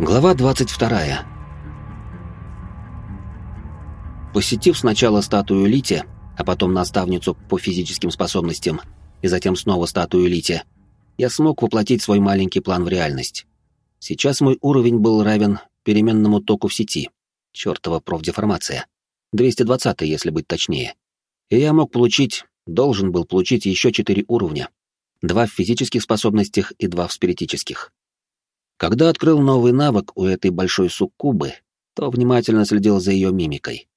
Глава 22. Посетив сначала статую Лити, а потом наставницу по физическим способностям, и затем снова статую Лити, я смог воплотить свой маленький план в реальность. Сейчас мой уровень был равен переменному току в сети. Чёртова профдеформация. 220 если быть точнее. И я мог получить, должен был получить еще четыре уровня. Два в физических способностях и два в спиритических. Когда открыл новый навык у этой большой суккубы, то внимательно следил за ее мимикой.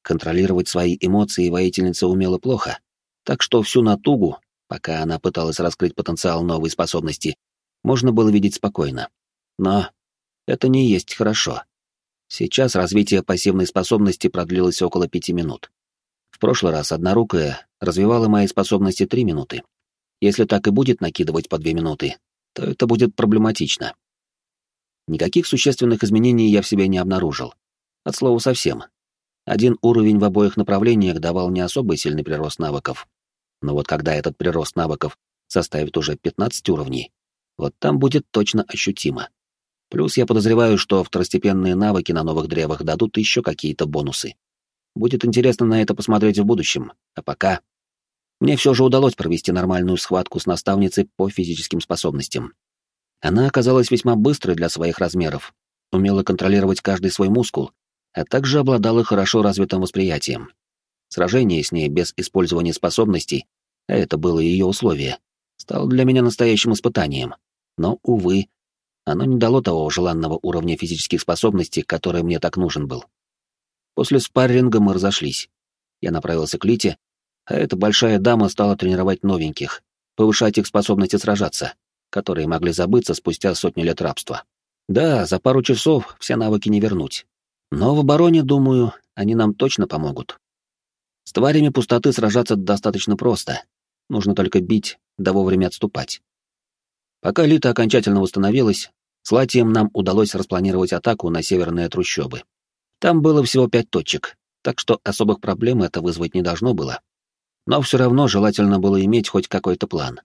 Контролировать свои эмоции воительница умела плохо, так что всю натугу, пока она пыталась раскрыть потенциал новой способности, можно было видеть спокойно. Но это не есть хорошо. Сейчас развитие пассивной способности продлилось около пяти минут. В прошлый раз однорукая развивала мои способности три минуты. Если так и будет накидывать по две минуты, то это будет проблематично. Никаких существенных изменений я в себе не обнаружил. От слова совсем. Один уровень в обоих направлениях давал не особо сильный прирост навыков. Но вот когда этот прирост навыков составит уже 15 уровней, вот там будет точно ощутимо. Плюс я подозреваю, что второстепенные навыки на новых древах дадут еще какие-то бонусы. Будет интересно на это посмотреть в будущем, а пока... Мне все же удалось провести нормальную схватку с наставницей по физическим способностям. Она оказалась весьма быстрой для своих размеров, умела контролировать каждый свой мускул, а также обладала хорошо развитым восприятием. Сражение с ней без использования способностей, а это было ее условие, стало для меня настоящим испытанием. Но, увы, оно не дало того желанного уровня физических способностей, который мне так нужен был. После спарринга мы разошлись. Я направился к Лите, а эта большая дама стала тренировать новеньких, повышать их способности сражаться которые могли забыться спустя сотни лет рабства. Да, за пару часов все навыки не вернуть. Но в обороне, думаю, они нам точно помогут. С тварями пустоты сражаться достаточно просто. Нужно только бить, да вовремя отступать. Пока Лита окончательно восстановилась, с Латием нам удалось распланировать атаку на северные трущобы. Там было всего пять точек, так что особых проблем это вызвать не должно было. Но все равно желательно было иметь хоть какой-то план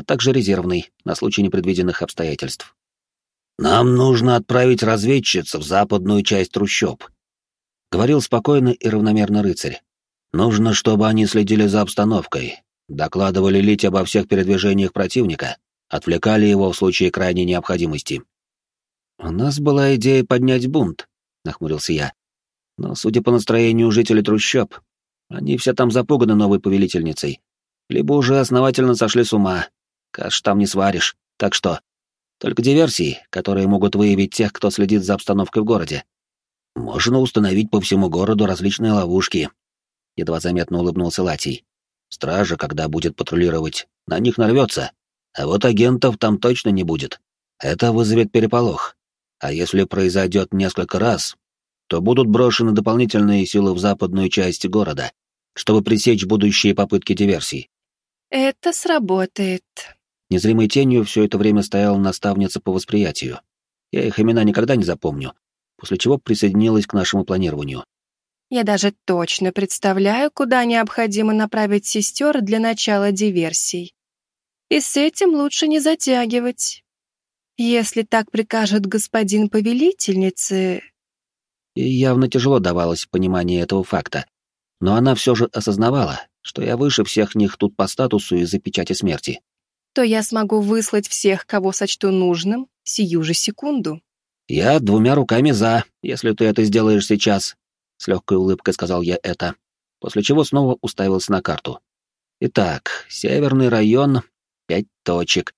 а также резервный, на случай непредвиденных обстоятельств. «Нам нужно отправить разведчиц в западную часть трущоб», — говорил спокойно и равномерно рыцарь. «Нужно, чтобы они следили за обстановкой, докладывали Лить обо всех передвижениях противника, отвлекали его в случае крайней необходимости». «У нас была идея поднять бунт», — нахмурился я. «Но, судя по настроению жителей трущоб, они все там запуганы новой повелительницей, либо уже основательно сошли с ума, Каш там не сваришь. Так что? Только диверсии, которые могут выявить тех, кто следит за обстановкой в городе. Можно установить по всему городу различные ловушки. Едва заметно улыбнулся Латий. Стража, когда будет патрулировать, на них нарвется. А вот агентов там точно не будет. Это вызовет переполох. А если произойдет несколько раз, то будут брошены дополнительные силы в западную часть города, чтобы пресечь будущие попытки диверсий. «Это сработает», Незримой тенью все это время стояла наставница по восприятию. Я их имена никогда не запомню, после чего присоединилась к нашему планированию. Я даже точно представляю, куда необходимо направить сестер для начала диверсий. И с этим лучше не затягивать. Если так прикажет господин повелительницы... И явно тяжело давалось понимание этого факта, но она все же осознавала, что я выше всех них тут по статусу из-за печати смерти то я смогу выслать всех, кого сочту нужным, сию же секунду. «Я двумя руками за, если ты это сделаешь сейчас», — с легкой улыбкой сказал я это, после чего снова уставился на карту. «Итак, северный район, пять точек.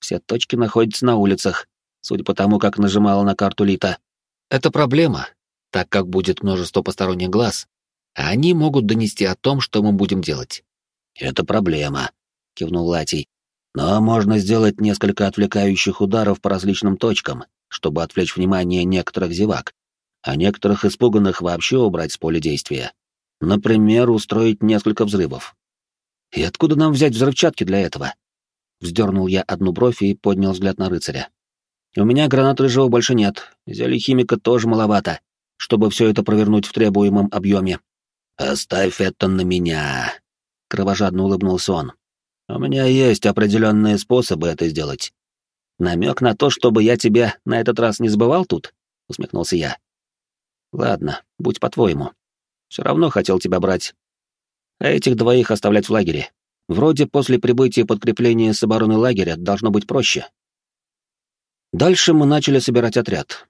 Все точки находятся на улицах, судя по тому, как нажимала на карту Лита. Это проблема, так как будет множество посторонних глаз, а они могут донести о том, что мы будем делать». «Это проблема», — кивнул Латий. Но можно сделать несколько отвлекающих ударов по различным точкам, чтобы отвлечь внимание некоторых зевак, а некоторых испуганных вообще убрать с поля действия. Например, устроить несколько взрывов. И откуда нам взять взрывчатки для этого? Вздернул я одну бровь и поднял взгляд на рыцаря. У меня гранат рыжего больше нет, зелья химика тоже маловато, чтобы все это провернуть в требуемом объеме. «Оставь это на меня», — кровожадно улыбнулся он. У меня есть определенные способы это сделать. Намек на то, чтобы я тебя на этот раз не забывал тут? Усмехнулся я. Ладно, будь по-твоему. Все равно хотел тебя брать. А этих двоих оставлять в лагере. Вроде после прибытия подкрепления с обороны лагеря должно быть проще. Дальше мы начали собирать отряд.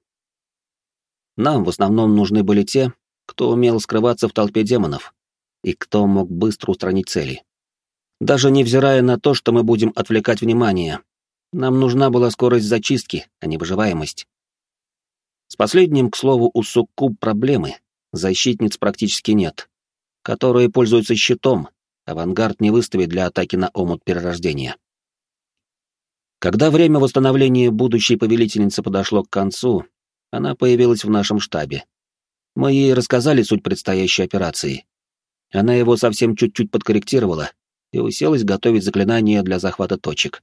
Нам в основном нужны были те, кто умел скрываться в толпе демонов и кто мог быстро устранить цели. Даже невзирая на то, что мы будем отвлекать внимание, нам нужна была скорость зачистки, а не выживаемость. С последним, к слову, у Суккуб проблемы. Защитниц практически нет. Которые пользуются щитом, авангард не выставит для атаки на омут перерождения. Когда время восстановления будущей повелительницы подошло к концу, она появилась в нашем штабе. Мы ей рассказали суть предстоящей операции. Она его совсем чуть-чуть подкорректировала и уселась готовить заклинание для захвата точек.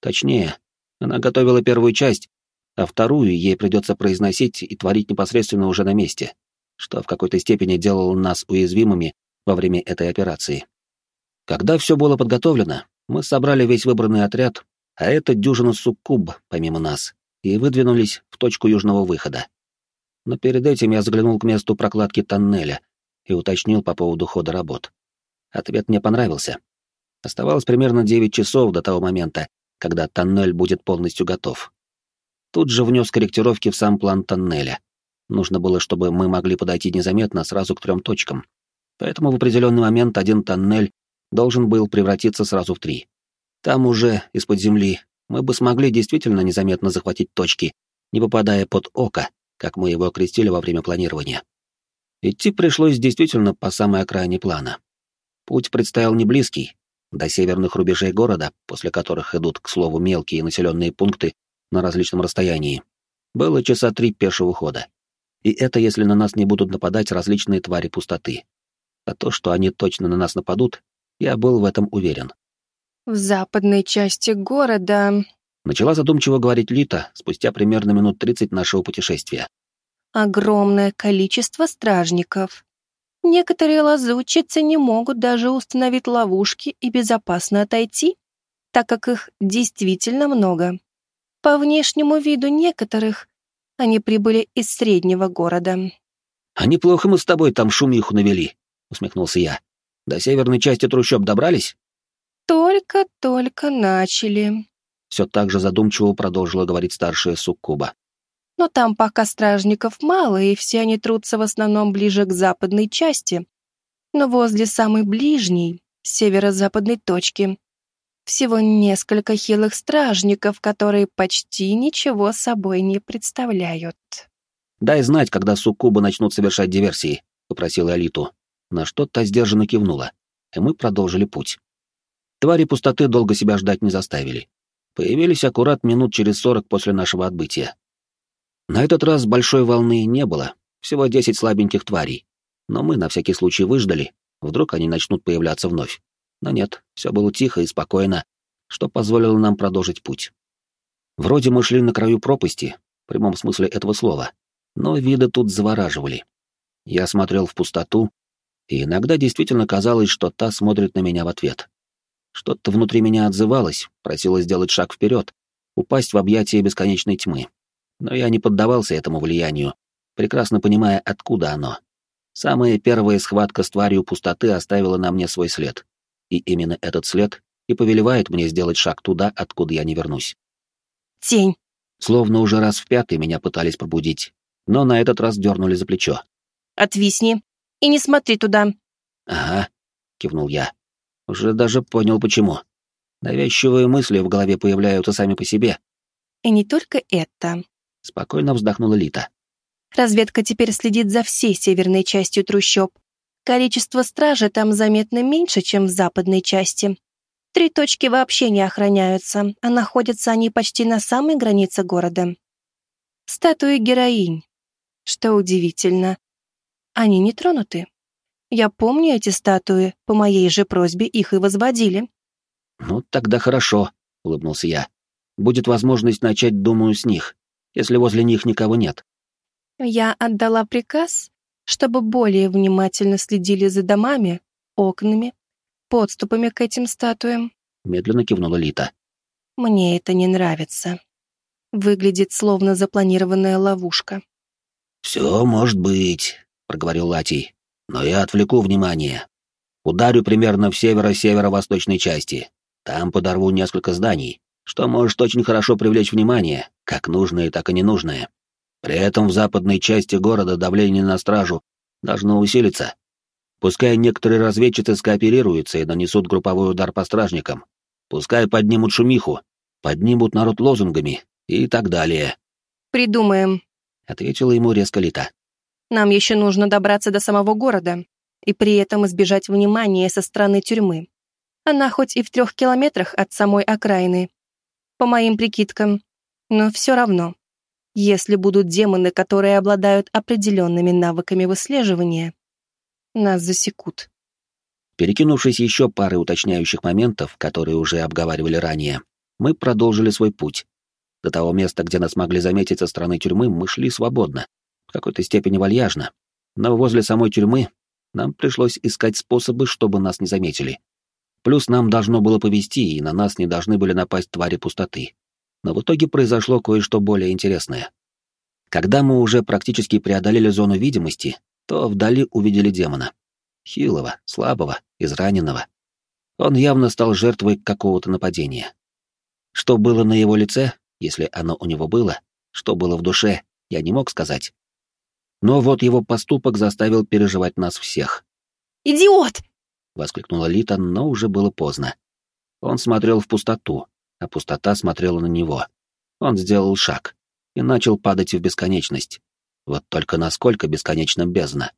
Точнее, она готовила первую часть, а вторую ей придется произносить и творить непосредственно уже на месте, что в какой-то степени делало нас уязвимыми во время этой операции. Когда все было подготовлено, мы собрали весь выбранный отряд, а это дюжина суккуб, помимо нас, и выдвинулись в точку южного выхода. Но перед этим я заглянул к месту прокладки тоннеля и уточнил по поводу хода работ. Ответ мне понравился. Оставалось примерно 9 часов до того момента, когда тоннель будет полностью готов. Тут же внес корректировки в сам план тоннеля. Нужно было, чтобы мы могли подойти незаметно сразу к трем точкам. Поэтому в определенный момент один тоннель должен был превратиться сразу в три. Там уже, из-под земли, мы бы смогли действительно незаметно захватить точки, не попадая под око, как мы его окрестили во время планирования. Идти пришлось действительно по самой окраине плана. Путь предстоял не близкий, до северных рубежей города, после которых идут, к слову, мелкие населенные пункты на различном расстоянии, было часа три пешего хода. И это если на нас не будут нападать различные твари пустоты. А то, что они точно на нас нападут, я был в этом уверен. В западной части города... Начала задумчиво говорить Лита спустя примерно минут тридцать нашего путешествия. Огромное количество стражников. Некоторые лазутчицы не могут даже установить ловушки и безопасно отойти, так как их действительно много. По внешнему виду некоторых они прибыли из среднего города. «А неплохо мы с тобой там шумиху навели», — усмехнулся я. «До северной части трущоб добрались?» «Только-только начали», — все так же задумчиво продолжила говорить старшая суккуба. «Но там пока стражников мало, и все они трутся в основном ближе к западной части. Но возле самой ближней, северо-западной точки, всего несколько хилых стражников, которые почти ничего собой не представляют». «Дай знать, когда суккубы начнут совершать диверсии», — попросила Алиту. На что та сдержанно кивнула, и мы продолжили путь. Твари пустоты долго себя ждать не заставили. Появились аккурат минут через сорок после нашего отбытия. На этот раз большой волны не было, всего десять слабеньких тварей. Но мы на всякий случай выждали, вдруг они начнут появляться вновь. Но нет, все было тихо и спокойно, что позволило нам продолжить путь. Вроде мы шли на краю пропасти, в прямом смысле этого слова, но виды тут завораживали. Я смотрел в пустоту, и иногда действительно казалось, что та смотрит на меня в ответ. Что-то внутри меня отзывалось, просило сделать шаг вперед, упасть в объятия бесконечной тьмы. Но я не поддавался этому влиянию, прекрасно понимая, откуда оно. Самая первая схватка с тварью пустоты оставила на мне свой след. И именно этот след и повелевает мне сделать шаг туда, откуда я не вернусь. «Тень!» Словно уже раз в пятый меня пытались пробудить, но на этот раз дернули за плечо. «Отвисни и не смотри туда!» «Ага», — кивнул я. Уже даже понял, почему. Навязчивые мысли в голове появляются сами по себе. И не только это. Спокойно вздохнула Лита. Разведка теперь следит за всей северной частью трущоб. Количество стражи там заметно меньше, чем в западной части. Три точки вообще не охраняются, а находятся они почти на самой границе города. Статуи героинь. Что удивительно. Они не тронуты. Я помню эти статуи, по моей же просьбе их и возводили. Ну, тогда хорошо, улыбнулся я. Будет возможность начать, думаю, с них, если возле них никого нет. Я отдала приказ, чтобы более внимательно следили за домами, окнами, подступами к этим статуям. Медленно кивнула Лита. Мне это не нравится. Выглядит словно запланированная ловушка. «Все может быть», — проговорил Латий. «Но я отвлеку внимание. Ударю примерно в северо-северо-восточной части. Там подорву несколько зданий, что может очень хорошо привлечь внимание, как нужное, так и ненужное. При этом в западной части города давление на стражу должно усилиться. Пускай некоторые разведчицы скооперируются и нанесут групповой удар по стражникам. Пускай поднимут шумиху, поднимут народ лозунгами и так далее. «Придумаем», — ответила ему резко Лита. «Нам еще нужно добраться до самого города и при этом избежать внимания со стороны тюрьмы. Она хоть и в трех километрах от самой окраины, по моим прикидкам, но все равно. Если будут демоны, которые обладают определенными навыками выслеживания, нас засекут. Перекинувшись еще парой уточняющих моментов, которые уже обговаривали ранее, мы продолжили свой путь. До того места, где нас могли заметить со стороны тюрьмы, мы шли свободно, в какой-то степени вальяжно. Но возле самой тюрьмы нам пришлось искать способы, чтобы нас не заметили. Плюс нам должно было повезти, и на нас не должны были напасть твари пустоты. Но в итоге произошло кое-что более интересное. Когда мы уже практически преодолели зону видимости, то вдали увидели демона. Хилого, слабого, израненного. Он явно стал жертвой какого-то нападения. Что было на его лице, если оно у него было, что было в душе, я не мог сказать. Но вот его поступок заставил переживать нас всех. «Идиот!» — воскликнула Лита, но уже было поздно. Он смотрел в пустоту, а пустота смотрела на него. Он сделал шаг и начал падать в бесконечность. Вот только насколько бесконечно бездна.